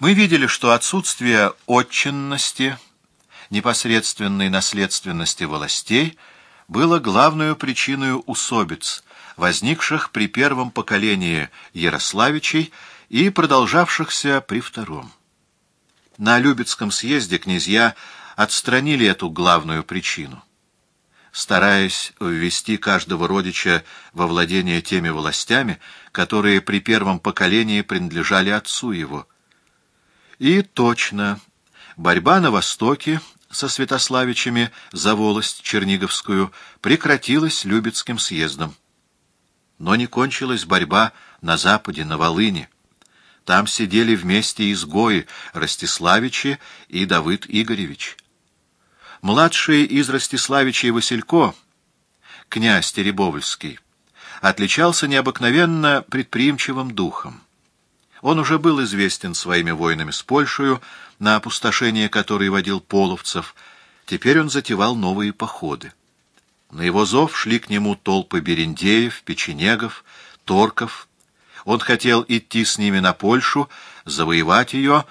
Мы видели, что отсутствие отчинности, непосредственной наследственности властей было главной причиной усобиц, возникших при первом поколении Ярославичей и продолжавшихся при втором. На Любецком съезде князья отстранили эту главную причину стараясь ввести каждого родича во владение теми властями, которые при первом поколении принадлежали отцу его. И точно, борьба на Востоке со Святославичами за волость Черниговскую прекратилась Любецким съездом. Но не кончилась борьба на Западе, на Волыне. Там сидели вместе изгои Ростиславичи и Давыд Игоревич. Младший из Ростиславичей Василько, князь Теребовльский, отличался необыкновенно предприимчивым духом. Он уже был известен своими войнами с Польшей, на опустошение которой водил половцев. Теперь он затевал новые походы. На его зов шли к нему толпы берендеев, печенегов, торков. Он хотел идти с ними на Польшу, завоевать ее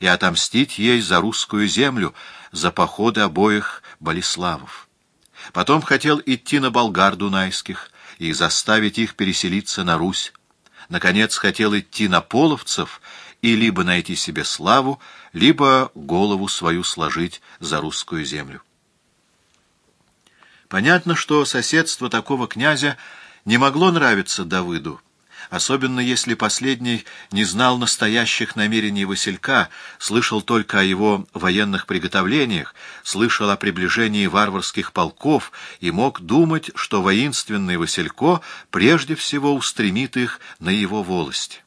и отомстить ей за русскую землю, за походы обоих Болеславов. Потом хотел идти на болгар дунайских и заставить их переселиться на Русь. Наконец хотел идти на половцев и либо найти себе славу, либо голову свою сложить за русскую землю. Понятно, что соседство такого князя не могло нравиться Давыду, особенно если последний не знал настоящих намерений Василька, слышал только о его военных приготовлениях, слышал о приближении варварских полков и мог думать, что воинственный Василько прежде всего устремит их на его волость.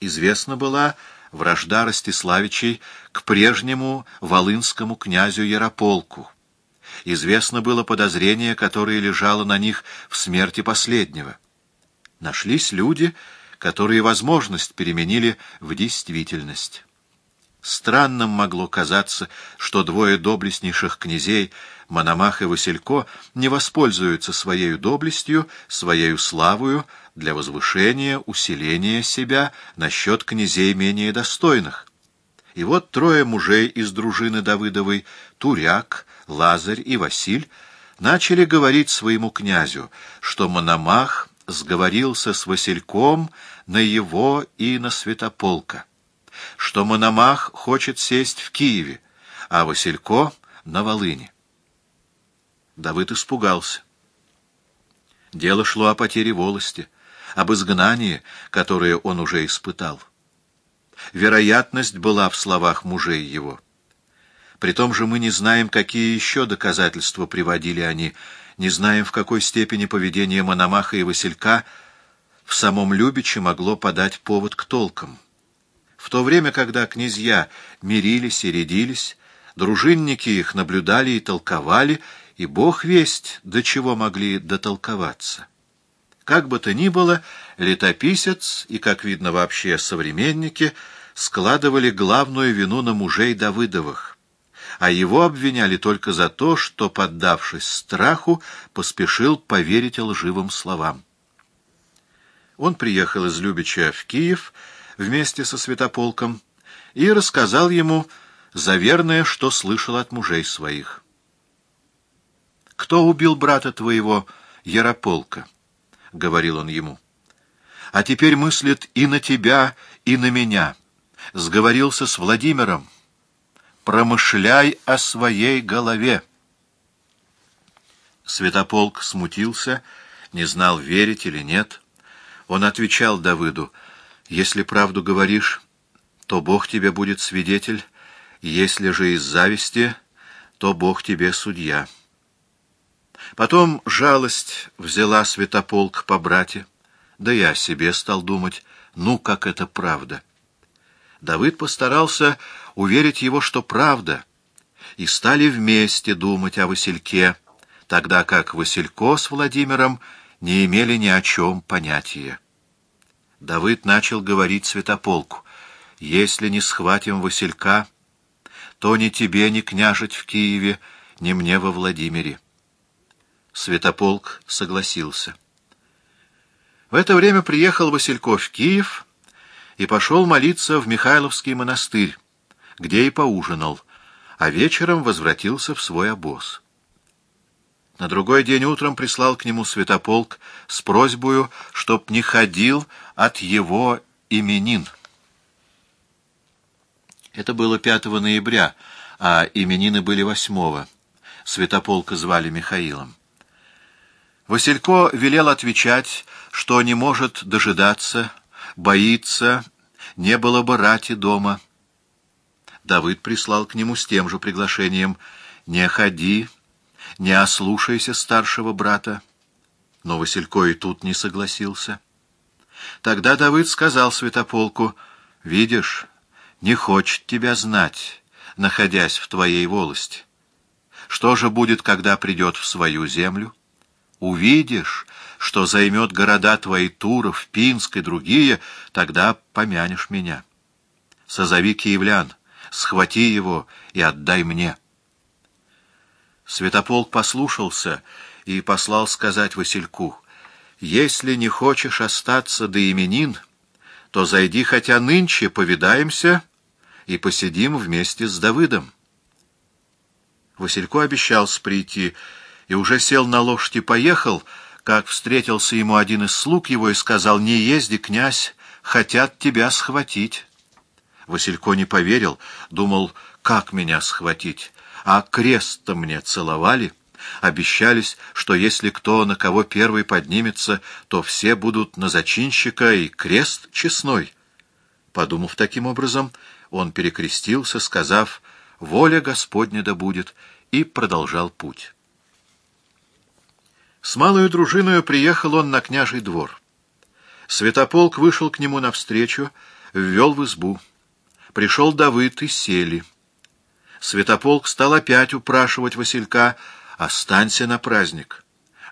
Известна была вражда Ростиславичей к прежнему волынскому князю Ярополку. Известно было подозрение, которое лежало на них в смерти последнего. Нашлись люди, которые возможность переменили в действительность. Странным могло казаться, что двое доблестнейших князей, Мономах и Василько, не воспользуются своей доблестью, своей славою для возвышения, усиления себя насчет князей менее достойных. И вот трое мужей из дружины Давыдовой, Туряк, Лазарь и Василь, начали говорить своему князю, что Мономах сговорился с Васильком на его и на Святополка, что Мономах хочет сесть в Киеве, а Василько — на Волыне. Давыд испугался. Дело шло о потере волости, об изгнании, которое он уже испытал. Вероятность была в словах мужей его. При том же мы не знаем, какие еще доказательства приводили они, не знаем, в какой степени поведение Мономаха и Василька в самом Любиче могло подать повод к толкам. В то время, когда князья мирились и рядились, дружинники их наблюдали и толковали, и бог весть, до чего могли дотолковаться. Как бы то ни было, летописец и, как видно вообще, современники складывали главную вину на мужей Давыдовых — а его обвиняли только за то, что, поддавшись страху, поспешил поверить лживым словам. Он приехал из Любича в Киев вместе со Святополком и рассказал ему заверное, что слышал от мужей своих. «Кто убил брата твоего, Ярополка?» — говорил он ему. «А теперь мыслит и на тебя, и на меня. Сговорился с Владимиром» промышляй о своей голове. Святополк смутился, не знал, верить или нет. Он отвечал Давыду, «Если правду говоришь, то Бог тебе будет свидетель, если же из зависти, то Бог тебе судья». Потом жалость взяла Святополк по брате, да я себе стал думать, ну, как это правда. Давыд постарался уверить его, что правда, и стали вместе думать о Васильке, тогда как Василько с Владимиром не имели ни о чем понятия. Давыд начал говорить святополку, «Если не схватим Василька, то ни тебе, ни княжить в Киеве, ни мне во Владимире». Святополк согласился. В это время приехал Василько в Киев и пошел молиться в Михайловский монастырь, где и поужинал, а вечером возвратился в свой обоз. На другой день утром прислал к нему святополк с просьбою, чтоб не ходил от его именин. Это было 5 ноября, а именины были 8 Святополка звали Михаилом. Василько велел отвечать, что не может дожидаться, боится, не было бы рати дома. Давыд прислал к нему с тем же приглашением «Не ходи, не ослушайся старшего брата». Но Василько и тут не согласился. Тогда Давыд сказал святополку «Видишь, не хочет тебя знать, находясь в твоей волости. Что же будет, когда придет в свою землю?» Увидишь, что займет города твои Туров, Пинск и другие, тогда помянешь меня. Созови киевлян, схвати его и отдай мне. Святополк послушался и послал сказать Васильку, «Если не хочешь остаться до именин, то зайди хотя нынче, повидаемся и посидим вместе с Давыдом». Василько обещался прийти, и уже сел на лошадь и поехал, как встретился ему один из слуг его и сказал, «Не езди, князь, хотят тебя схватить». Василько не поверил, думал, как меня схватить, а крест-то мне целовали. Обещались, что если кто на кого первый поднимется, то все будут на зачинщика и крест честной. Подумав таким образом, он перекрестился, сказав «Воля Господня да будет», и продолжал путь. С малою дружиною приехал он на княжий двор. Святополк вышел к нему навстречу, ввел в избу. Пришел Давыд и сели. Святополк стал опять упрашивать Василька «Останься на праздник».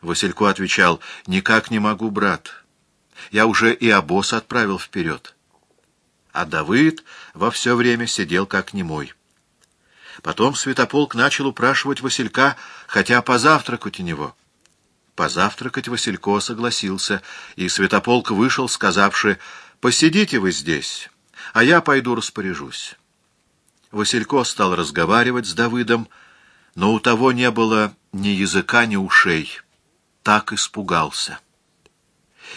Василько отвечал «Никак не могу, брат. Я уже и обоз отправил вперед». А Давыд во все время сидел как немой. Потом Святополк начал упрашивать Василька, хотя позавтракать у него. Позавтракать Василько согласился, и Святополк вышел, сказавши, «Посидите вы здесь, а я пойду распоряжусь». Василько стал разговаривать с Давыдом, но у того не было ни языка, ни ушей. Так испугался.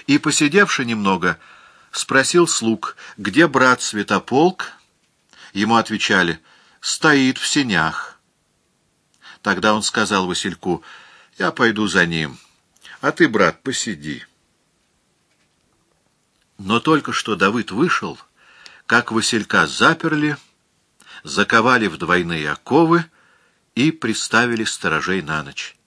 И, посидевши немного, спросил слуг, где брат Святополк. Ему отвечали, «Стоит в сенях». Тогда он сказал Васильку, «Я пойду за ним». А ты, брат, посиди. Но только что Давыд вышел, как Василька заперли, заковали в двойные оковы и приставили сторожей на ночь.